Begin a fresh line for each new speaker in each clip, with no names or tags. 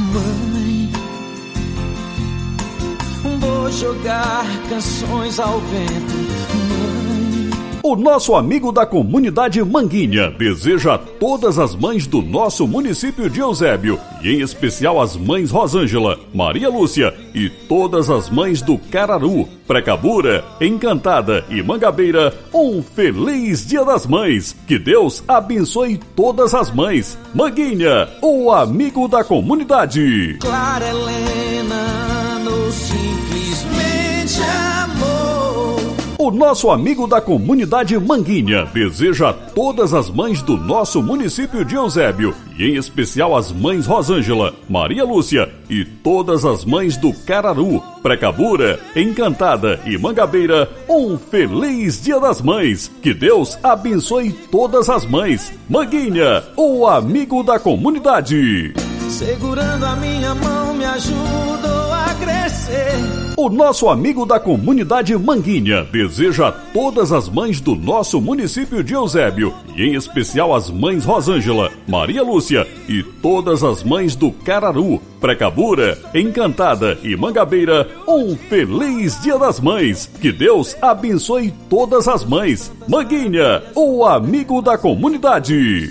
Mãe, vou jogar canções ao vento.
O nosso amigo da comunidade Manguinha deseja a todas as mães do nosso município de Eusébio, e em especial as mães Rosângela, Maria Lúcia e todas as mães do Cararu, Precabura, Encantada e Mangabeira, um feliz Dia das Mães. Que Deus abençoe todas as mães. Manguinha, o amigo da comunidade. O nosso amigo da comunidade Manguinha deseja a todas as mães do nosso município de Eusébio, e em especial as mães Rosângela, Maria Lúcia e todas as mães do Cararu, Precabura, Encantada e Mangabeira, um feliz Dia das Mães. Que Deus abençoe todas as mães. Manguinha, o amigo da comunidade.
Segurando a minha mão, me ajudou a crescer.
O nosso amigo da comunidade Manguinha deseja a todas as mães do nosso município de Eusébio, e em especial as mães Rosângela, Maria Lúcia e todas as mães do Cararu, Precabura, Encantada e Mangabeira, um feliz Dia das Mães. Que Deus abençoe todas as mães. Manguinha, o amigo da comunidade.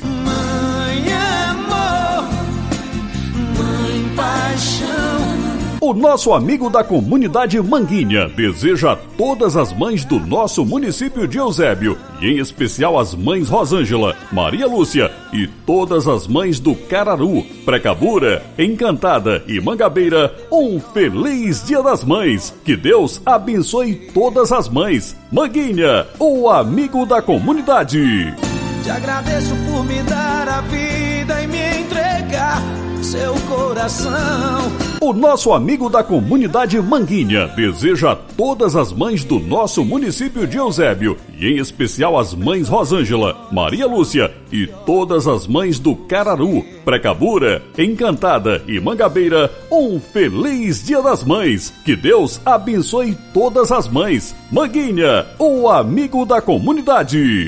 O nosso amigo da comunidade Manguinha deseja a todas as mães do nosso município de Eusébio, e em especial as mães Rosângela, Maria Lúcia e todas as mães do Cararu, Precabura, Encantada e Mangabeira, um feliz Dia das Mães. Que Deus abençoe todas as mães. Manguinha, o amigo da comunidade.
Te agradeço por me dar a vida e me entregar seu coração.
O nosso amigo da comunidade Manguinha deseja a todas as mães do nosso município de Eusébio, e em especial as mães Rosângela, Maria Lúcia e todas as mães do Cararu, Precabura, Encantada e Mangabeira, um feliz Dia das Mães. Que Deus abençoe todas as mães. Manguinha, o amigo da comunidade.